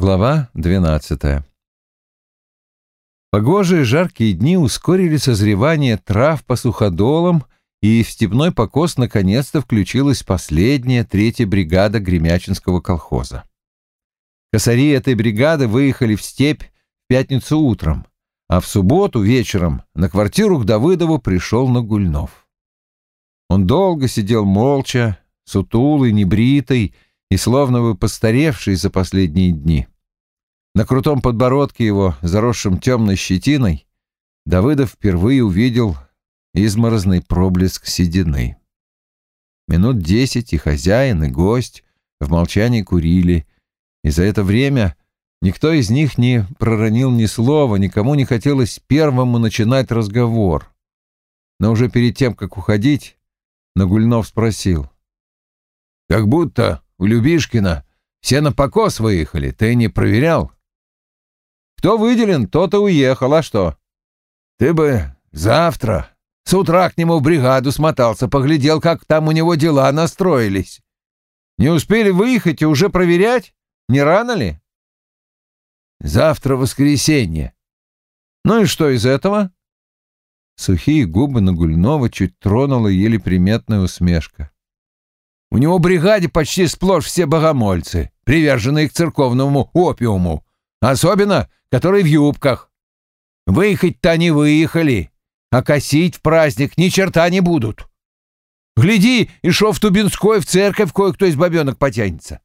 Глава 12. Погожие жаркие дни ускорили созревание трав по суходолам, и в степной покос наконец-то включилась последняя, третья бригада Гремячинского колхоза. Косари этой бригады выехали в степь в пятницу утром, а в субботу вечером на квартиру к Давыдову пришел Нагульнов. Он долго сидел молча, сутулый, небритый, и словно бы постаревший за последние дни. На крутом подбородке его, заросшем темной щетиной, Давыдов впервые увидел изморозный проблеск седины. Минут десять и хозяин, и гость в молчании курили, и за это время никто из них не проронил ни слова, никому не хотелось первому начинать разговор. Но уже перед тем, как уходить, Нагульнов спросил. «Как будто у Любишкина все на покос выехали, ты не проверял? Кто выделен, тот и уехал, а что? Ты бы завтра с утра к нему в бригаду смотался, поглядел, как там у него дела настроились. Не успели выехать и уже проверять? Не рано ли? Завтра воскресенье. Ну и что из этого? Сухие губы Нагульнова чуть тронула еле приметная усмешка. У него в бригаде почти сплошь все богомольцы, приверженные к церковному опиуму, особенно которые в юбках. Выехать-то они выехали, а косить в праздник ни черта не будут. Гляди, и шо в Тубинской в церковь кое-кто из бабенок потянется.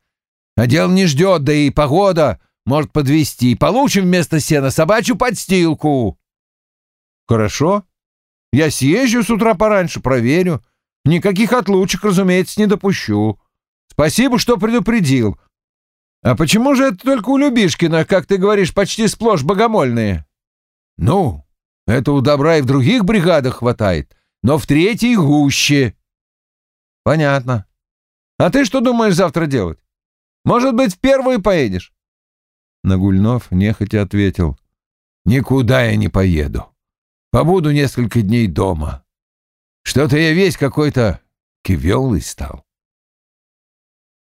А дело не ждет, да и погода может подвести. Получим вместо сена собачью подстилку. Хорошо. Я съезжу с утра пораньше, проверю. Никаких отлучек, разумеется, не допущу. Спасибо, что предупредил. А почему же это только у Любишкина, как ты говоришь, почти сплошь богомольные? Ну, это у добра и в других бригадах хватает, но в третьей гуще. Понятно. А ты что думаешь завтра делать? Может быть, в первую поедешь? Нагульнов нехотя ответил. Никуда я не поеду. Побуду несколько дней дома. Что-то я весь какой-то кивелый стал.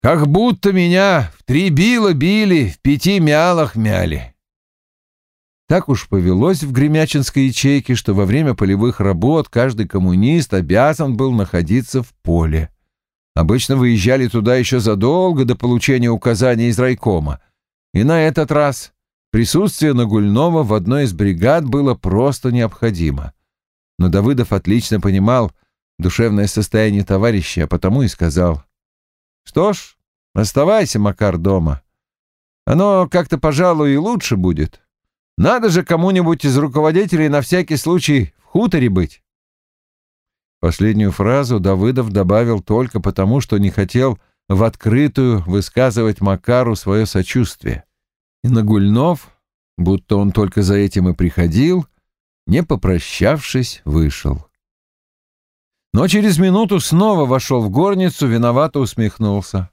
Как будто меня в три била били, в пяти мялах мяли. Так уж повелось в гремячинской ячейке, что во время полевых работ каждый коммунист обязан был находиться в поле. Обычно выезжали туда еще задолго до получения указаний из райкома. И на этот раз присутствие Нагульнова в одной из бригад было просто необходимо но Давыдов отлично понимал душевное состояние товарища, а потому и сказал. «Что ж, оставайся, Макар, дома. Оно как-то, пожалуй, и лучше будет. Надо же кому-нибудь из руководителей на всякий случай в хуторе быть». Последнюю фразу Давыдов добавил только потому, что не хотел в открытую высказывать Макару свое сочувствие. И Нагульнов, будто он только за этим и приходил, не попрощавшись, вышел. Но через минуту снова вошел в горницу, виновато усмехнулся.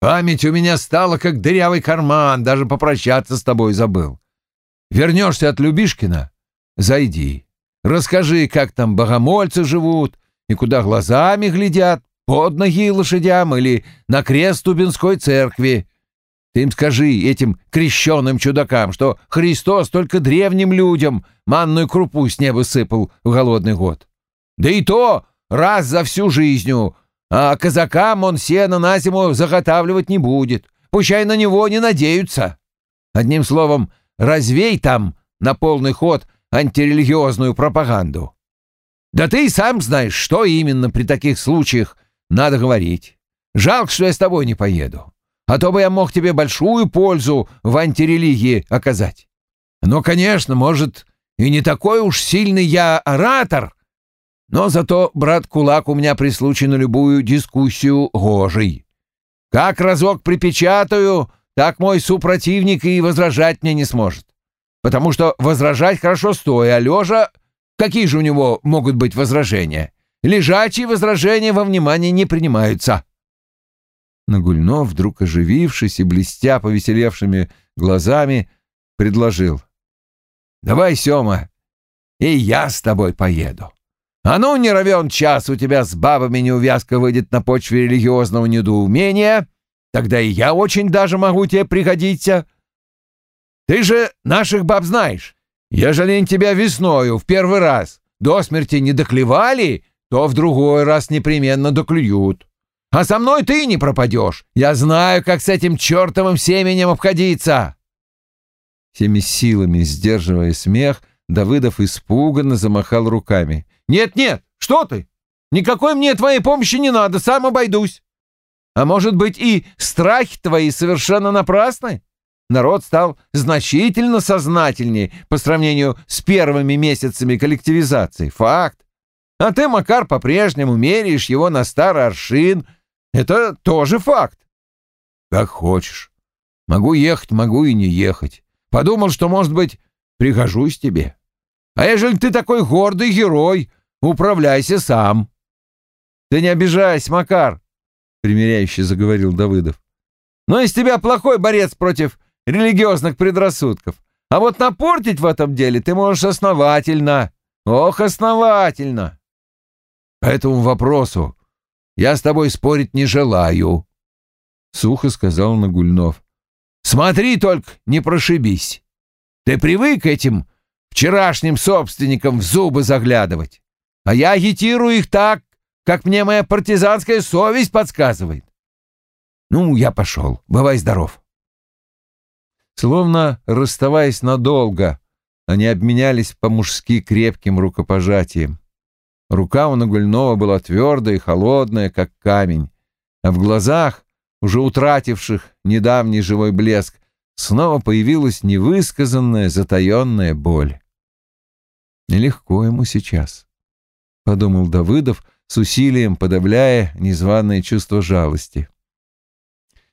«Память у меня стала, как дырявый карман, даже попрощаться с тобой забыл. Вернешься от Любишкина? Зайди. Расскажи, как там богомольцы живут и куда глазами глядят, под ноги лошадям или на крест Тубинской церкви. Ты им скажи, этим крещенным чудакам, что Христос только древним людям манную крупу с неба сыпал в голодный год. Да и то раз за всю жизнью, а казакам он сено на зиму заготавливать не будет. Пущай на него не надеются. Одним словом, развей там на полный ход антирелигиозную пропаганду. Да ты и сам знаешь, что именно при таких случаях надо говорить. Жалко, что я с тобой не поеду а то бы я мог тебе большую пользу в антирелигии оказать. Но, конечно, может, и не такой уж сильный я оратор, но зато, брат Кулак, у меня при случае на любую дискуссию гожий. Как разок припечатаю, так мой супротивник и возражать мне не сможет. Потому что возражать хорошо стоя, а лежа... Какие же у него могут быть возражения? Лежачие возражения во внимание не принимаются. Нагульнов, вдруг оживившись и блестя повеселевшими глазами, предложил. «Давай, Сёма, и я с тобой поеду. А ну, не ровен час у тебя с бабами неувязка выйдет на почве религиозного недоумения, тогда и я очень даже могу тебе пригодиться. Ты же наших баб знаешь. Ежели они тебя весною в первый раз до смерти не доклевали, то в другой раз непременно доклюют. А со мной ты не пропадешь. Я знаю, как с этим чертовым семенем обходиться. Всеми силами, сдерживая смех, Давыдов испуганно замахал руками. «Нет-нет, что ты? Никакой мне твоей помощи не надо, сам обойдусь. А может быть и страхи твои совершенно напрасны? Народ стал значительно сознательнее по сравнению с первыми месяцами коллективизации. Факт. А ты, Макар, по-прежнему меряешь его на старый аршин. Это тоже факт. Как хочешь. Могу ехать, могу и не ехать. Подумал, что, может быть, пригожусь тебе. А ежели ты такой гордый герой, управляйся сам. Ты не обижайся, Макар, — примиряюще заговорил Давыдов. Но из тебя плохой борец против религиозных предрассудков. А вот напортить в этом деле ты можешь основательно. Ох, основательно. По этому вопросу я с тобой спорить не желаю, — сухо сказал Нагульнов. Смотри только, не прошибись. Ты привык этим вчерашним собственникам в зубы заглядывать, а я агитирую их так, как мне моя партизанская совесть подсказывает. Ну, я пошел. Бывай здоров. Словно расставаясь надолго, они обменялись по-мужски крепким рукопожатием. Рука у Нагульнова была твердая и холодная, как камень, а в глазах, уже утративших недавний живой блеск, снова появилась невысказанная, затаенная боль. «Нелегко ему сейчас», — подумал Давыдов, с усилием подавляя незваное чувство жалости.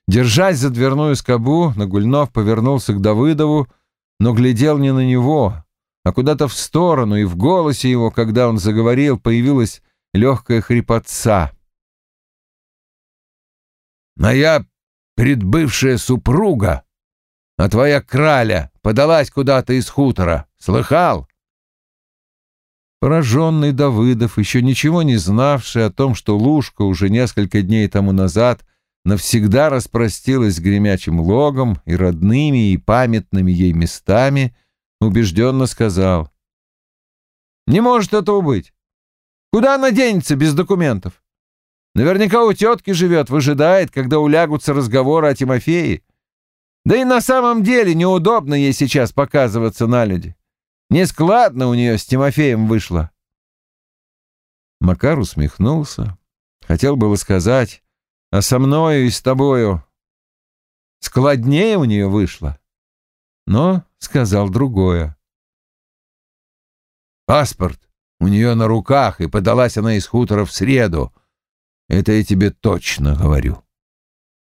Держась за дверную скобу, Нагульнов повернулся к Давыдову, но глядел не на него, а куда-то в сторону, и в голосе его, когда он заговорил, появилась легкая хрипотца. «Моя предбывшая супруга, а твоя краля подалась куда-то из хутора. Слыхал?» Пораженный Давыдов, еще ничего не знавший о том, что Лушка уже несколько дней тому назад навсегда распростилась с гремячим логом и родными и памятными ей местами, убежденно сказал. «Не может этого быть. Куда она денется без документов? Наверняка у тетки живет, выжидает, когда улягутся разговоры о Тимофее. Да и на самом деле неудобно ей сейчас показываться на люди. Нескладно у нее с Тимофеем вышло. Макар усмехнулся. Хотел было сказать, а со мною и с тобою складнее у нее вышло. Но сказал другое. Паспорт у нее на руках, и подалась она из хутора в среду. Это я тебе точно говорю.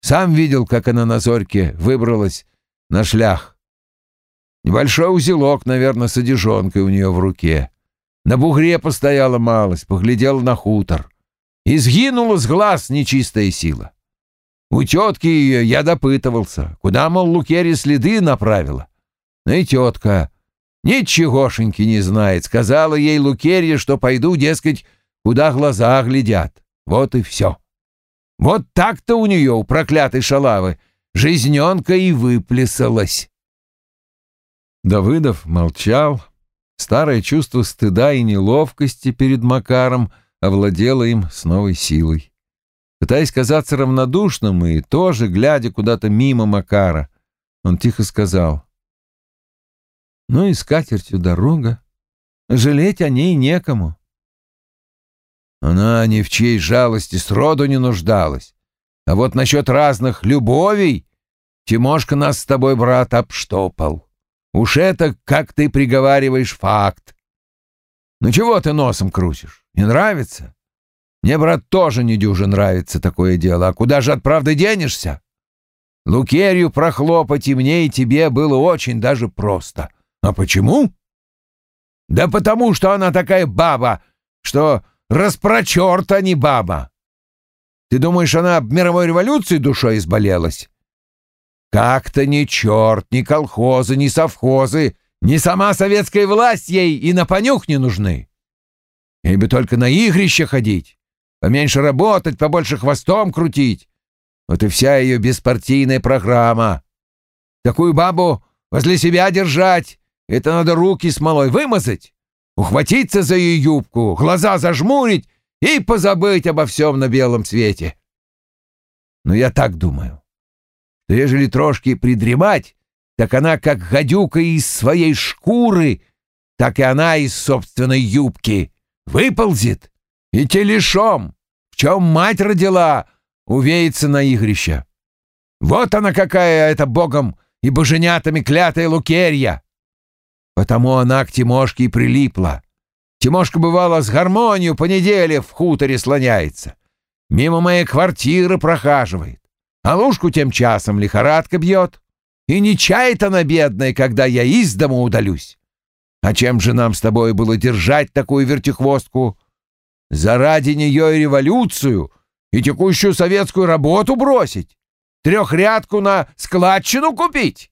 Сам видел, как она на зорьке выбралась на шлях. Небольшой узелок, наверное, с одежонкой у нее в руке. На бугре постояла малость, поглядела на хутор. И сгинула с глаз нечистая сила. У тетки ее я допытывался, куда, мол, Лукерья следы направила. Ну и тетка ничегошеньки не знает. Сказала ей Лукерья, что пойду, дескать, куда глаза глядят. Вот и все. Вот так-то у нее, у проклятой шалавы, жизненка и выплесалась. Давыдов молчал. Старое чувство стыда и неловкости перед Макаром овладело им с новой силой. Пытаясь казаться равнодушным и тоже, глядя куда-то мимо Макара, он тихо сказал. «Ну и скатертью дорога. Жалеть о ней некому». Она ни в чьей жалости сроду не нуждалась. А вот насчет разных любовей Тимошка нас с тобой, брат, обштопал. Уж это, как ты приговариваешь, факт. Ну чего ты носом крутишь? Не нравится? Мне, брат, тоже не дюже нравится такое дело. А куда же от правды денешься? Лукерью прохлопать и мне, и тебе было очень даже просто. А почему? Да потому, что она такая баба, что распрочерта, а не баба. Ты думаешь, она об мировой революции душой изболелась? Как-то ни черт, ни колхозы, ни совхозы, ни сама советская власть ей и на понюх не нужны. Ей бы только на игрище ходить, поменьше работать, побольше хвостом крутить. Вот и вся ее беспартийная программа. Такую бабу возле себя держать — это надо руки смолой вымазать, ухватиться за ее юбку, глаза зажмурить и позабыть обо всем на белом свете. Но я так думаю, что ежели трошки придремать, так она как гадюка из своей шкуры, так и она из собственной юбки выползет и телешом, в чем мать родила, увеется на игрище. Вот она какая эта богом и боженятами клятая Лукерья. Потому она к Тимошке и прилипла. Тимошка, бывало, с гармонию по неделе в хуторе слоняется. Мимо моей квартиры прохаживает. А лужку тем часом лихорадка бьет. И не чает она, бедная, когда я из дома удалюсь. А чем же нам с тобой было держать такую вертихвостку? Заради нее и революцию, и текущую советскую работу бросить? Трехрядку на складчину купить?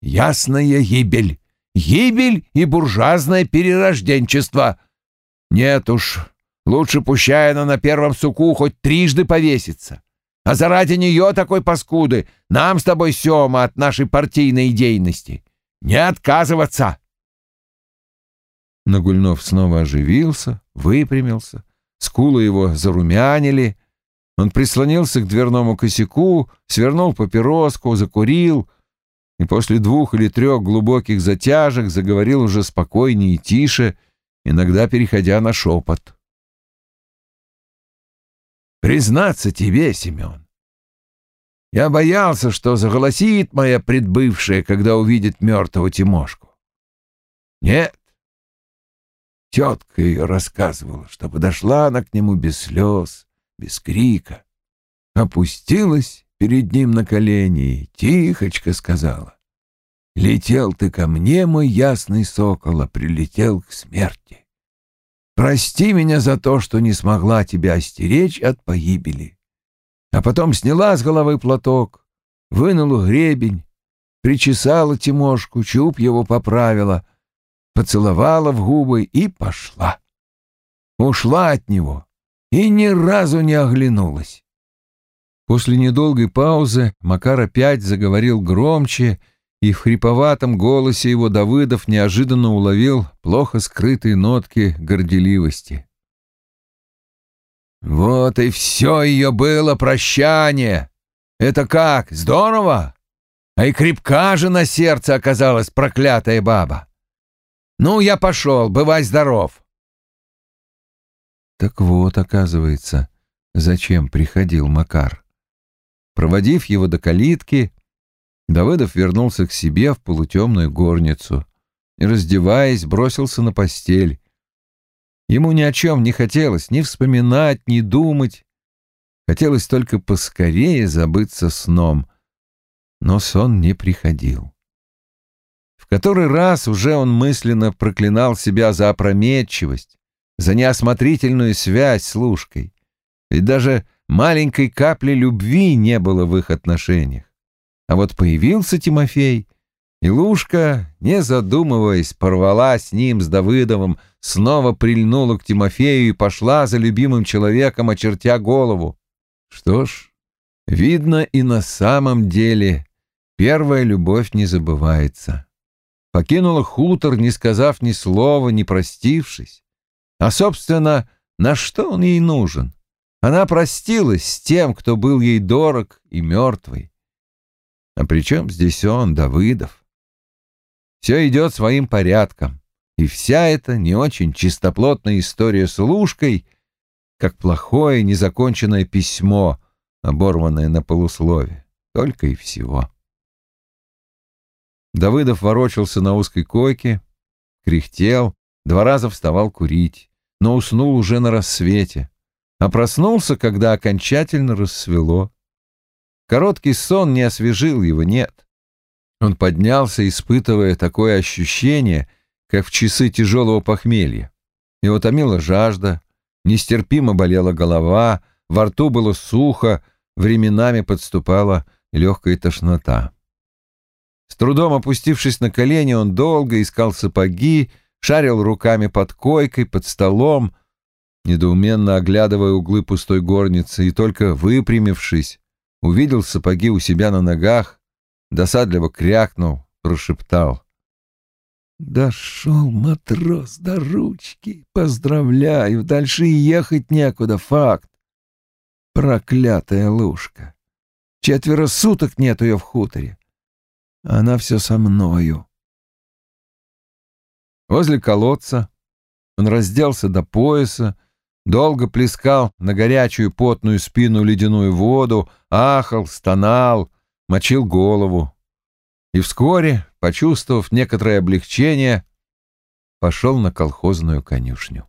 Ясная гибель. Гибель и буржуазное перерожденчество. Нет уж, лучше пущай она на первом суку хоть трижды повесится. А заради нее такой паскуды нам с тобой, Сема, от нашей партийной идейности. Не отказываться!» Нагульнов снова оживился, выпрямился, скулы его зарумянили. Он прислонился к дверному косяку, свернул папироску, закурил и после двух или трех глубоких затяжек заговорил уже спокойнее и тише, иногда переходя на шепот. «Признаться тебе, Семен, я боялся, что заголосит моя предбывшая, когда увидит мертвого Тимошку. Нет, Тетка ее рассказывала, что подошла она к нему без слез, без крика. Опустилась перед ним на колени и тихочко сказала. «Летел ты ко мне, мой ясный сокол, а прилетел к смерти. Прости меня за то, что не смогла тебя остеречь от погибели». А потом сняла с головы платок, вынула гребень, причесала Тимошку, чуб его поправила — поцеловала в губы и пошла. Ушла от него и ни разу не оглянулась. После недолгой паузы Макар опять заговорил громче, и в хриповатом голосе его Давыдов неожиданно уловил плохо скрытые нотки горделивости. «Вот и все ее было прощание! Это как, здорово? А и крепка же на сердце оказалась проклятая баба! «Ну, я пошел, бывай здоров!» Так вот, оказывается, зачем приходил Макар. Проводив его до калитки, Давыдов вернулся к себе в полутемную горницу и, раздеваясь, бросился на постель. Ему ни о чем не хотелось ни вспоминать, ни думать. Хотелось только поскорее забыться сном, но сон не приходил. Который раз уже он мысленно проклинал себя за опрометчивость, за неосмотрительную связь с Лужкой. Ведь даже маленькой капли любви не было в их отношениях. А вот появился Тимофей, и Лужка, не задумываясь, порвала с ним, с Давыдовым, снова прильнула к Тимофею и пошла за любимым человеком, очертя голову. Что ж, видно и на самом деле первая любовь не забывается покинула хутор, не сказав ни слова, не простившись. А, собственно, на что он ей нужен? Она простилась с тем, кто был ей дорог и мертвый. А при чем здесь он, Давыдов? Все идет своим порядком, и вся эта не очень чистоплотная история с Лужкой, как плохое незаконченное письмо, оборванное на полуслове, только и всего. Давыдов ворочался на узкой койке, кряхтел, два раза вставал курить, но уснул уже на рассвете, а проснулся, когда окончательно рассвело. Короткий сон не освежил его, нет. Он поднялся, испытывая такое ощущение, как в часы тяжелого похмелья. Его томила жажда, нестерпимо болела голова, во рту было сухо, временами подступала легкая тошнота. С трудом опустившись на колени, он долго искал сапоги, шарил руками под койкой, под столом, недоуменно оглядывая углы пустой горницы, и только выпрямившись, увидел сапоги у себя на ногах, досадливо крякнул, прошептал. «Дошел матрос до ручки. Поздравляю, дальше ехать некуда, факт. Проклятая лужка. Четверо суток нет ее в хуторе. Она все со мною». Возле колодца он разделся до пояса, долго плескал на горячую потную спину ледяную воду, ахал, стонал, мочил голову. И вскоре, почувствовав некоторое облегчение, пошел на колхозную конюшню.